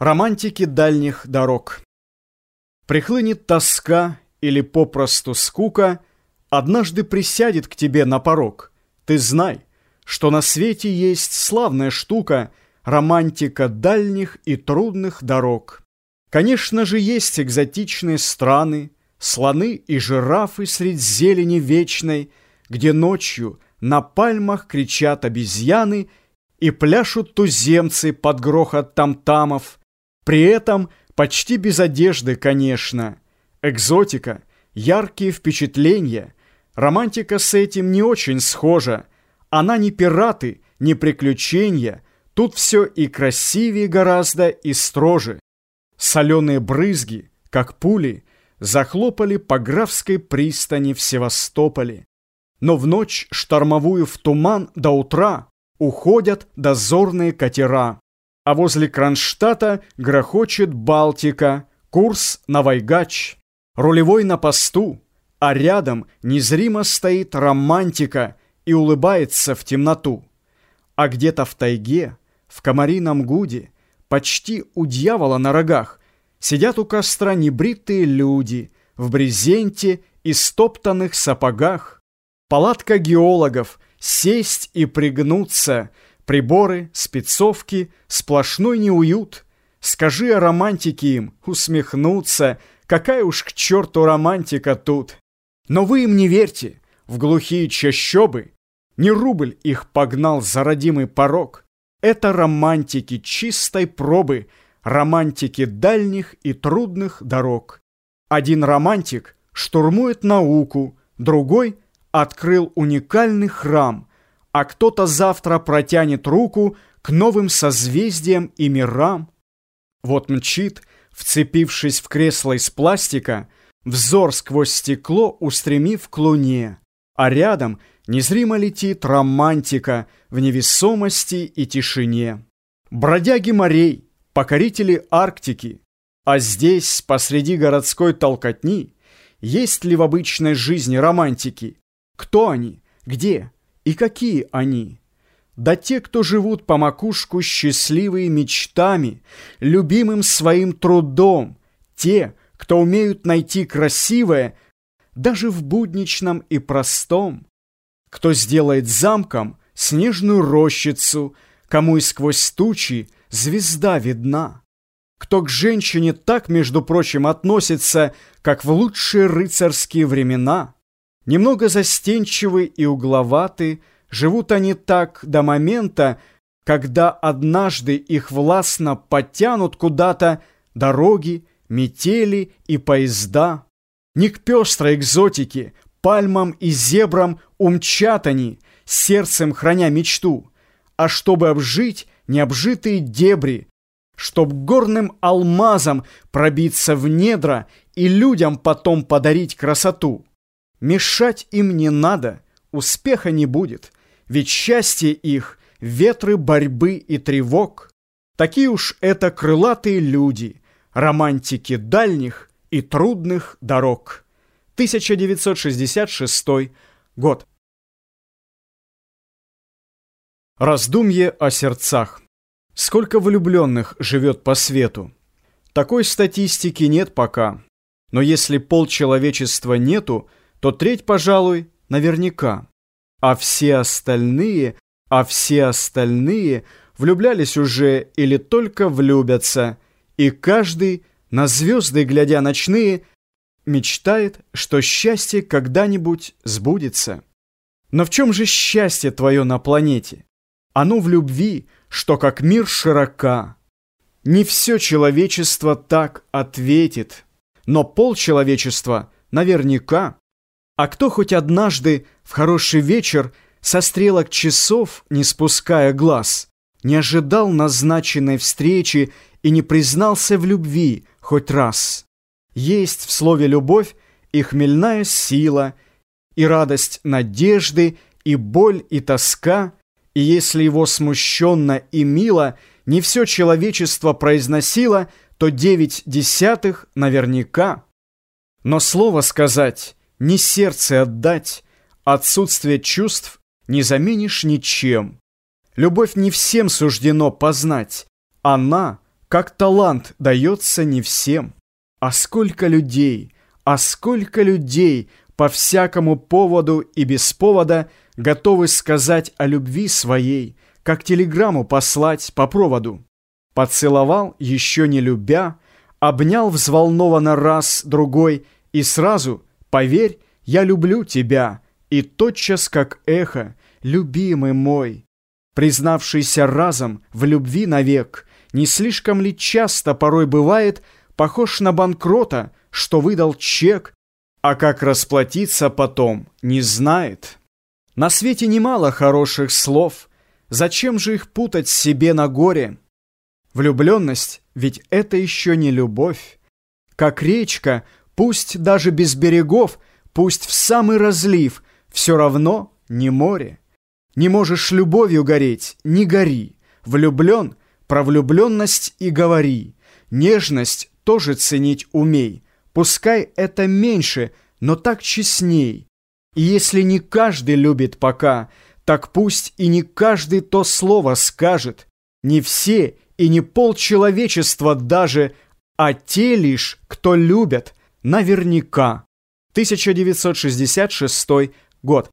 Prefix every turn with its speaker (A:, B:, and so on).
A: Романтики дальних дорог Прихлынет тоска или попросту скука, Однажды присядет к тебе на порог. Ты знай, что на свете есть славная штука Романтика дальних и трудных дорог. Конечно же, есть экзотичные страны, Слоны и жирафы средь зелени вечной, Где ночью на пальмах кричат обезьяны И пляшут туземцы под грохот там-тамов, при этом почти без одежды, конечно. Экзотика, яркие впечатления. Романтика с этим не очень схожа. Она не пираты, не приключения. Тут все и красивее гораздо, и строже. Соленые брызги, как пули, захлопали по Графской пристани в Севастополе. Но в ночь штормовую в туман до утра уходят дозорные катера а возле Кронштадта грохочет Балтика, курс на Вайгач, рулевой на посту, а рядом незримо стоит романтика и улыбается в темноту. А где-то в тайге, в комарином гуде, почти у дьявола на рогах, сидят у костра небритые люди в брезенте и стоптанных сапогах. Палатка геологов, сесть и пригнуться — Приборы, спецовки, сплошной неуют. Скажи о романтике им, усмехнуться. Какая уж к черту романтика тут. Но вы им не верьте, в глухие чащобы. Не рубль их погнал за родимый порог. Это романтики чистой пробы, романтики дальних и трудных дорог. Один романтик штурмует науку, другой открыл уникальный храм – а кто-то завтра протянет руку к новым созвездиям и мирам. Вот мчит, вцепившись в кресло из пластика, взор сквозь стекло устремив к луне, а рядом незримо летит романтика в невесомости и тишине. Бродяги морей, покорители Арктики, а здесь, посреди городской толкотни, есть ли в обычной жизни романтики? Кто они? Где? И какие они? Да те, кто живут по макушку счастливые мечтами, любимым своим трудом, те, кто умеют найти красивое даже в будничном и простом, кто сделает замком снежную рощицу, кому и сквозь тучи звезда видна, кто к женщине так, между прочим, относится, как в лучшие рыцарские времена — Немного застенчивы и угловаты, живут они так до момента, когда однажды их властно потянут куда-то дороги, метели и поезда. Не к пестрой экзотике, пальмам и зебрам умчат они, сердцем храня мечту, а чтобы обжить необжитые дебри, чтоб горным алмазом пробиться в недра и людям потом подарить красоту. Мешать им не надо, успеха не будет, ведь счастье их — ветры борьбы и тревог. Такие уж это крылатые люди, романтики дальних и трудных дорог. 1966 год. Раздумье о сердцах. Сколько влюбленных живет по свету? Такой статистики нет пока. Но если полчеловечества нету, то треть, пожалуй, наверняка. А все остальные, а все остальные влюблялись уже или только влюбятся, и каждый, на звезды глядя ночные, мечтает, что счастье когда-нибудь сбудется. Но в чем же счастье твое на планете? Оно в любви, что как мир широка. Не все человечество так ответит, но пол человечества наверняка. А кто хоть однажды в хороший вечер со стрелок часов, не спуская глаз, не ожидал назначенной встречи и не признался в любви хоть раз? Есть в слове «любовь» и хмельная сила, и радость надежды, и боль, и тоска, и если его смущенно и мило не все человечество произносило, то девять десятых наверняка. Но слово сказать не сердце отдать, отсутствие чувств не заменишь ничем. Любовь не всем суждено познать. Она, как талант дается не всем. А сколько людей, а сколько людей по всякому поводу и без повода готовы сказать о любви своей, как телеграмму послать по проводу. Поцеловал, еще не любя, обнял взволнованно раз, другой, и сразу, поверь, я люблю тебя, и тотчас, как эхо, любимый мой, признавшийся разом в любви навек, не слишком ли часто порой бывает похож на банкрота, что выдал чек, а как расплатиться потом, не знает. На свете немало хороших слов, зачем же их путать себе на горе? Влюбленность, ведь это еще не любовь. Как речка, пусть даже без берегов, пусть в самый разлив, все равно не море. Не можешь любовью гореть, не гори. Влюблен, про влюбленность и говори. Нежность тоже ценить умей. Пускай это меньше, но так честней. И если не каждый любит пока, так пусть и не каждый то слово скажет. Не все и не полчеловечества даже, а те лишь, кто любят, наверняка. 1966 год.